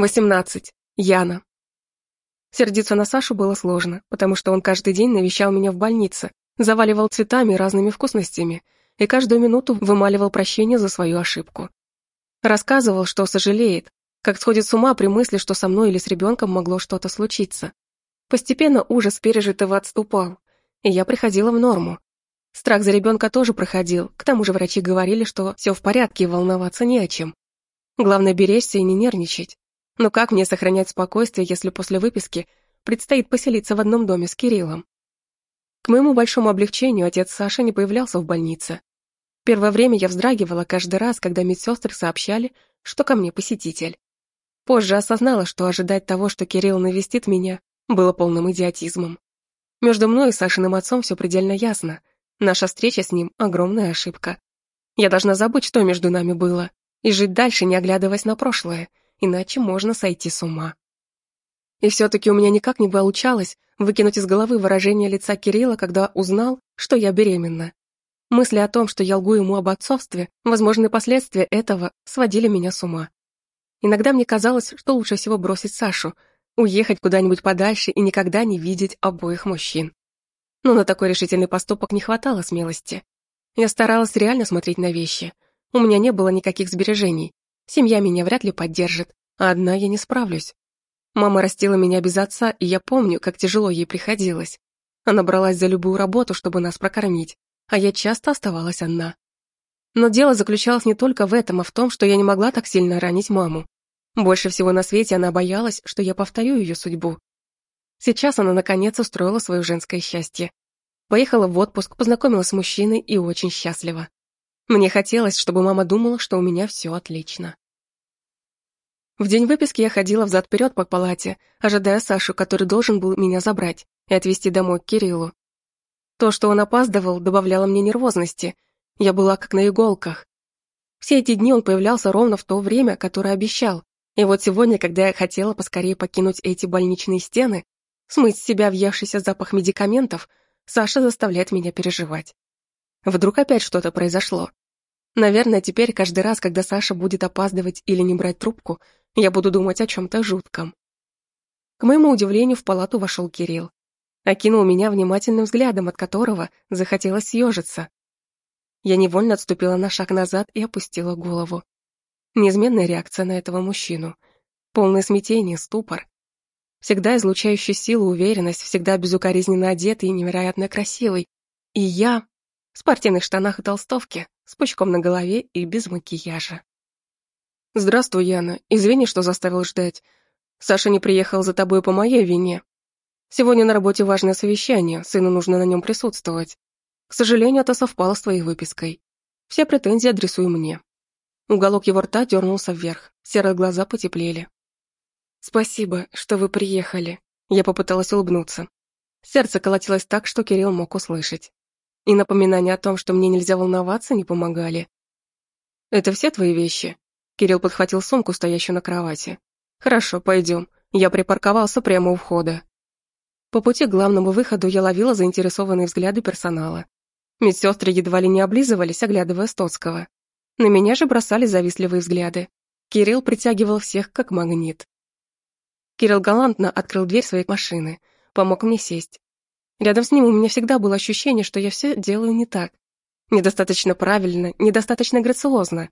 Восемнадцать. Яна. Сердиться на Сашу было сложно, потому что он каждый день навещал меня в больнице, заваливал цветами и разными вкусностями и каждую минуту вымаливал прощение за свою ошибку. Рассказывал, что сожалеет, как сходит с ума при мысли, что со мной или с ребенком могло что-то случиться. Постепенно ужас пережитого отступал, и я приходила в норму. Страх за ребенка тоже проходил, к тому же врачи говорили, что все в порядке и волноваться не о чем. Главное беречься и не нервничать. Но как мне сохранять спокойствие, если после выписки предстоит поселиться в одном доме с Кириллом? К моему большому облегчению отец Саши не появлялся в больнице. Первое время я вздрагивала каждый раз, когда медсестры сообщали, что ко мне посетитель. Позже осознала, что ожидать того, что Кирилл навестит меня, было полным идиотизмом. Между мной и Сашиным отцом все предельно ясно. Наша встреча с ним — огромная ошибка. Я должна забыть, что между нами было, и жить дальше, не оглядываясь на прошлое, иначе можно сойти с ума. И все-таки у меня никак не получалось выкинуть из головы выражение лица Кирилла, когда узнал, что я беременна. Мысли о том, что я лгу ему об отцовстве, возможные последствия этого сводили меня с ума. Иногда мне казалось, что лучше всего бросить Сашу, уехать куда-нибудь подальше и никогда не видеть обоих мужчин. Но на такой решительный поступок не хватало смелости. Я старалась реально смотреть на вещи. У меня не было никаких сбережений, Семья меня вряд ли поддержит, а одна я не справлюсь. Мама растила меня без отца, и я помню, как тяжело ей приходилось. Она бралась за любую работу, чтобы нас прокормить, а я часто оставалась одна. Но дело заключалось не только в этом, а в том, что я не могла так сильно ранить маму. Больше всего на свете она боялась, что я повторю ее судьбу. Сейчас она, наконец, устроила свое женское счастье. Поехала в отпуск, познакомилась с мужчиной и очень счастлива. Мне хотелось, чтобы мама думала, что у меня все отлично. В день выписки я ходила взад-вперед по палате, ожидая Сашу, который должен был меня забрать и отвезти домой к Кириллу. То, что он опаздывал, добавляло мне нервозности. Я была как на иголках. Все эти дни он появлялся ровно в то время, которое обещал. И вот сегодня, когда я хотела поскорее покинуть эти больничные стены, смыть с себя въевшийся запах медикаментов, Саша заставляет меня переживать. Вдруг опять что-то произошло. Наверное, теперь каждый раз, когда Саша будет опаздывать или не брать трубку, я буду думать о чем-то жутком. К моему удивлению, в палату вошел Кирилл. Окинул меня внимательным взглядом, от которого захотелось съежиться. Я невольно отступила на шаг назад и опустила голову. Неизменная реакция на этого мужчину. Полное смятение, ступор. Всегда излучающий силу, уверенность, всегда безукоризненно одетый и невероятно красивый. И я в спортивных штанах и толстовке, с пучком на голове и без макияжа. «Здравствуй, Яна. Извини, что заставил ждать. Саша не приехал за тобой по моей вине. Сегодня на работе важное совещание, сыну нужно на нем присутствовать. К сожалению, это совпало с твоей выпиской. Все претензии адресуй мне». Уголок его рта дернулся вверх, серые глаза потеплели. «Спасибо, что вы приехали». Я попыталась улыбнуться. Сердце колотилось так, что Кирилл мог услышать. И напоминания о том, что мне нельзя волноваться, не помогали. «Это все твои вещи?» Кирилл подхватил сумку, стоящую на кровати. «Хорошо, пойдем. Я припарковался прямо у входа». По пути к главному выходу я ловила заинтересованные взгляды персонала. Медсестры едва ли не облизывались, оглядывая Стоцкого. На меня же бросали завистливые взгляды. Кирилл притягивал всех как магнит. Кирилл галантно открыл дверь своей машины, помог мне сесть. Рядом с ним у меня всегда было ощущение, что я все делаю не так. Недостаточно правильно, недостаточно грациозно,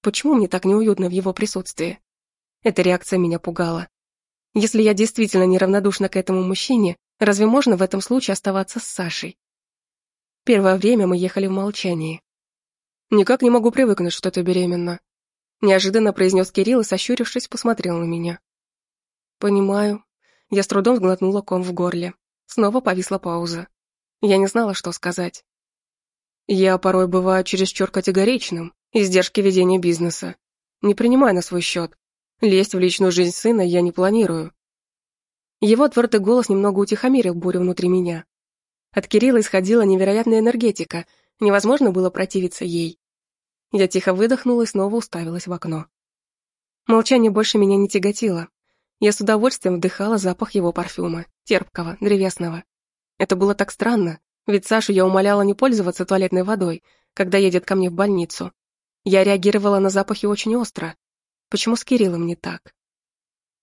Почему мне так неуютно в его присутствии? Эта реакция меня пугала. Если я действительно неравнодушна к этому мужчине, разве можно в этом случае оставаться с Сашей? Первое время мы ехали в молчании. «Никак не могу привыкнуть, что ты беременна», неожиданно произнес Кирилл и, сощурившись, посмотрел на меня. «Понимаю». Я с трудом сглотнула ком в горле. Снова повисла пауза. Я не знала, что сказать. Я порой бываю чересчур категоричным, Издержки ведения бизнеса. Не принимай на свой счет. Лезть в личную жизнь сына я не планирую. Его твердый голос немного утихомирил бурю внутри меня. От Кирилла исходила невероятная энергетика, невозможно было противиться ей. Я тихо выдохнула и снова уставилась в окно. Молчание больше меня не тяготило. Я с удовольствием вдыхала запах его парфюма, терпкого, древесного. Это было так странно, ведь Сашу я умоляла не пользоваться туалетной водой, когда едет ко мне в больницу. Я реагировала на запахи очень остро. Почему с Кириллом не так?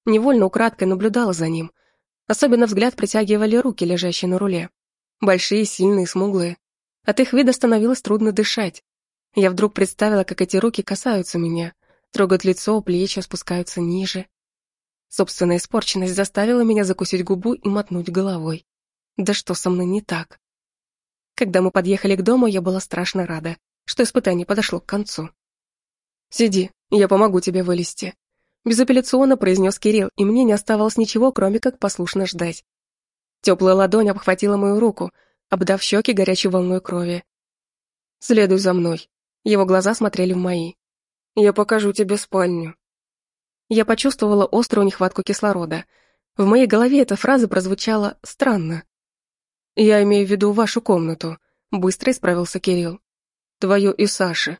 Невольно украдкой наблюдала за ним. Особенно взгляд притягивали руки, лежащие на руле. Большие, сильные, смуглые. От их вида становилось трудно дышать. Я вдруг представила, как эти руки касаются меня, трогают лицо, плечи спускаются ниже. Собственная испорченность заставила меня закусить губу и мотнуть головой. Да что со мной не так? Когда мы подъехали к дому, я была страшно рада, что испытание подошло к концу. «Сиди, я помогу тебе вылезти», — безапелляционно произнес Кирилл, и мне не оставалось ничего, кроме как послушно ждать. Теплая ладонь обхватила мою руку, обдав щеки горячей волной крови. «Следуй за мной». Его глаза смотрели в мои. «Я покажу тебе спальню». Я почувствовала острую нехватку кислорода. В моей голове эта фраза прозвучала странно. «Я имею в виду вашу комнату», — быстро исправился Кирилл. «Твою и Саши».